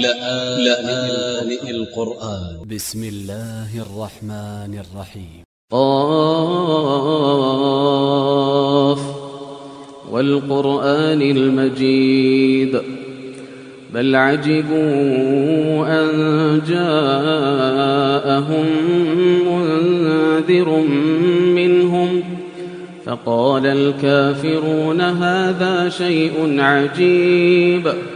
لآن القرآن. ب س م الله الرحمن الرحيم. قاف والقرآن المجيد. بل عجبوا أن جاءهم منذر منهم فقال الكافرون هذا شيء عجيب.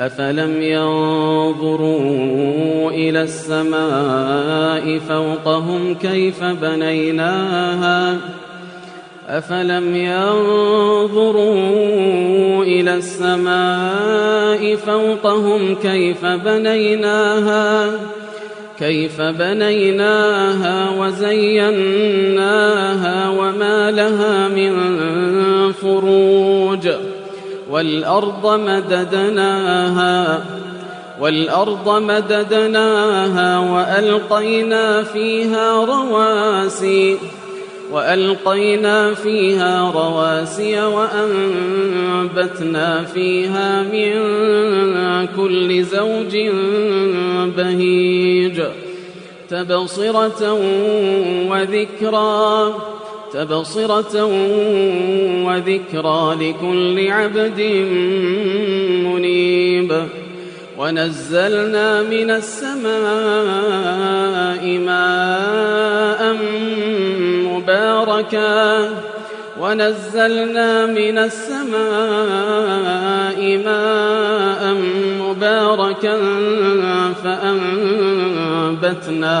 أفلم ينظروا إلى السماء فوقهم كيف بنيناها أفلم ينظروا إلى السماء فوقهم كيف بنيناها كيف بنيناها وزيناها وما لها من فروج والأرض مددناها والأرض مددناها وألقينا فيها رواسي وألقينا فيها رواسي وأنبتنا فيها من كل زوج بهيج تبصرة وذكرى. تبصرة وذكرى لكل عبد منيب. ونزلنا من السماء ماء مباركا. ونزلنا من السماء ماء مباركا فأنبتنا.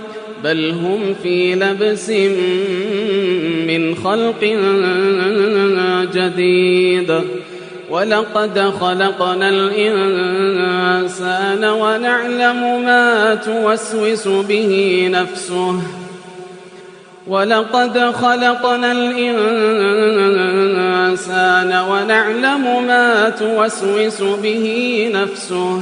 بل هم في لبس من خلق جديد. ولقد خلقنا الإنسان ونعلم ما توسوس به نفسه. ولقد خلقنا الإنسان ونعلم ما توسوس به نفسه.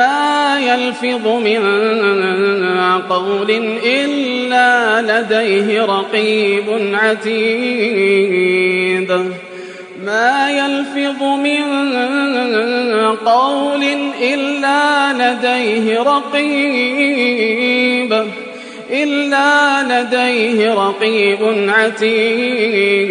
ما يلفظ من قول إلا لديه رقيب عتيد. ما يلفظ من قول إلا لديه رقيب إلا لديه رقيب عتيد.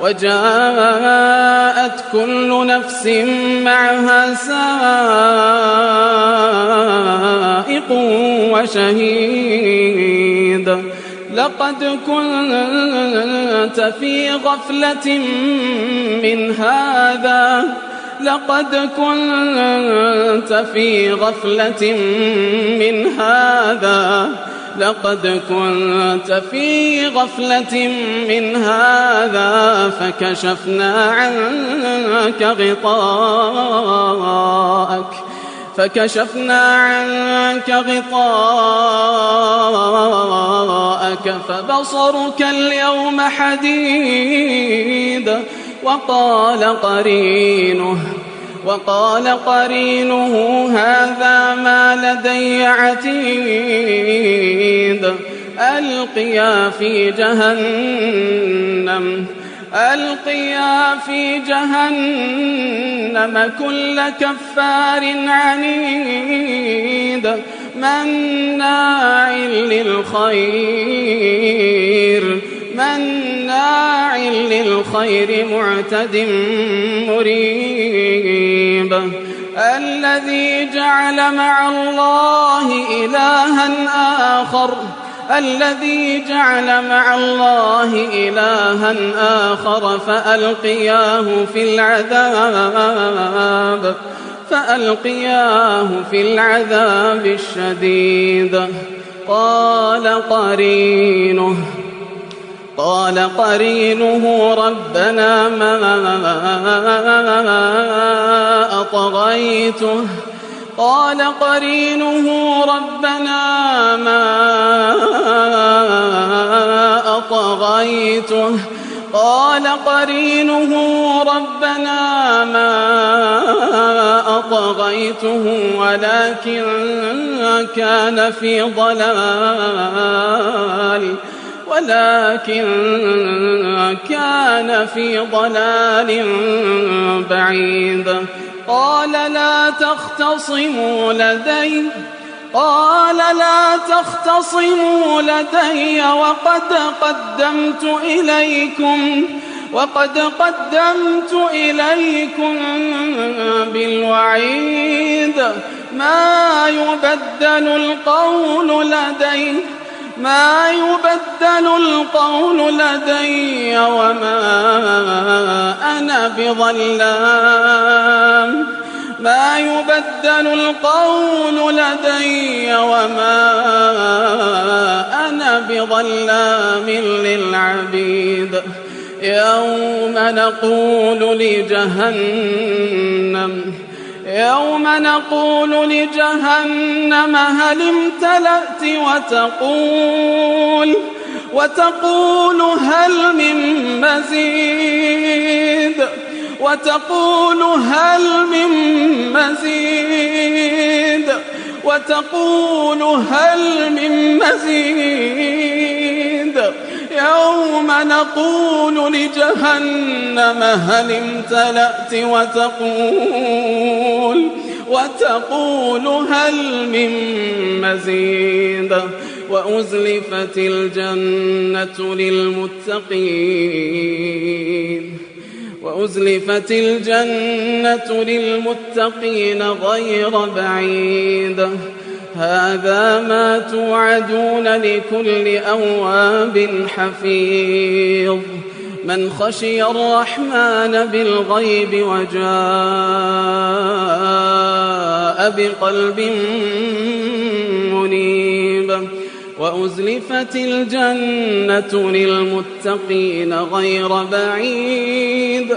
وجاءت كل نفس معها سائق وشهيد. لقد كنت في غفلة من هذا. لقد كنت في غفلة من هذا. لقد كنت في غفلة من هذا فكشفنا عنك غطاءك فكشفنا عنك غطاءك فبصرك اليوم حديد وقال قرينه وقال قرينه هذا ما لدي عتيد. ألقيا في جهنم ألقيا في جهنم كل كفار عنيد. مناع للخير. مناع للخير معتد مريب. الذي جعل مع الله إلها آخر. الذي جعل مع الله إلها آخر. فألقياه في العذاب. فألقياه في العذاب الشديد. قال قرينه قال قرينه ربنا ما أطغيته. قال قرينه ربنا ما أطغيته. قال قرينه ربنا ما أطغيته ولكن كان في ضلال. ولكن كان في ضلال بعيد. قال لا تختصموا لدي قال لا تختصموا لدي وقد قدمت إليكم وقد قدمت إليكم بالوعيد. ما يبدل القول لدي؟ ما يبدل القول لدي وما أنا بظلام. ما يبدل القول لدي وما أنا بظلام للعبيد. يوم نقول لجهنم يوم نقول لجهنم هل امتلأت وتقول وتقول هل من مزيد وتقول هل من مزيد وتقول هل من مزيد. يوم نقول لجهنم هل امتلأت وتقول وتقول هل من مزيد وأزلفت الجنة للمتقين وأزلفت الجنة للمتقين غير بعيد هذا ما توعدون لكل أواب حفيظ. من خشي الرحمن بالغيب وجاء بقلب منيب. وأزلفت الجنة للمتقين غير بعيد.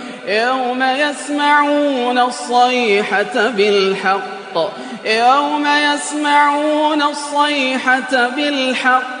يوم يسمعون الصيحة بالحق يوم يسمعون الصيحة بالحق.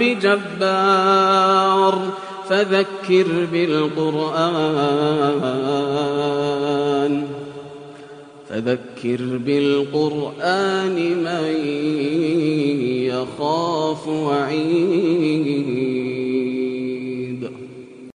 بجبار فذكر بالقرآن فذكر بالقرآن من يخاف وعيد.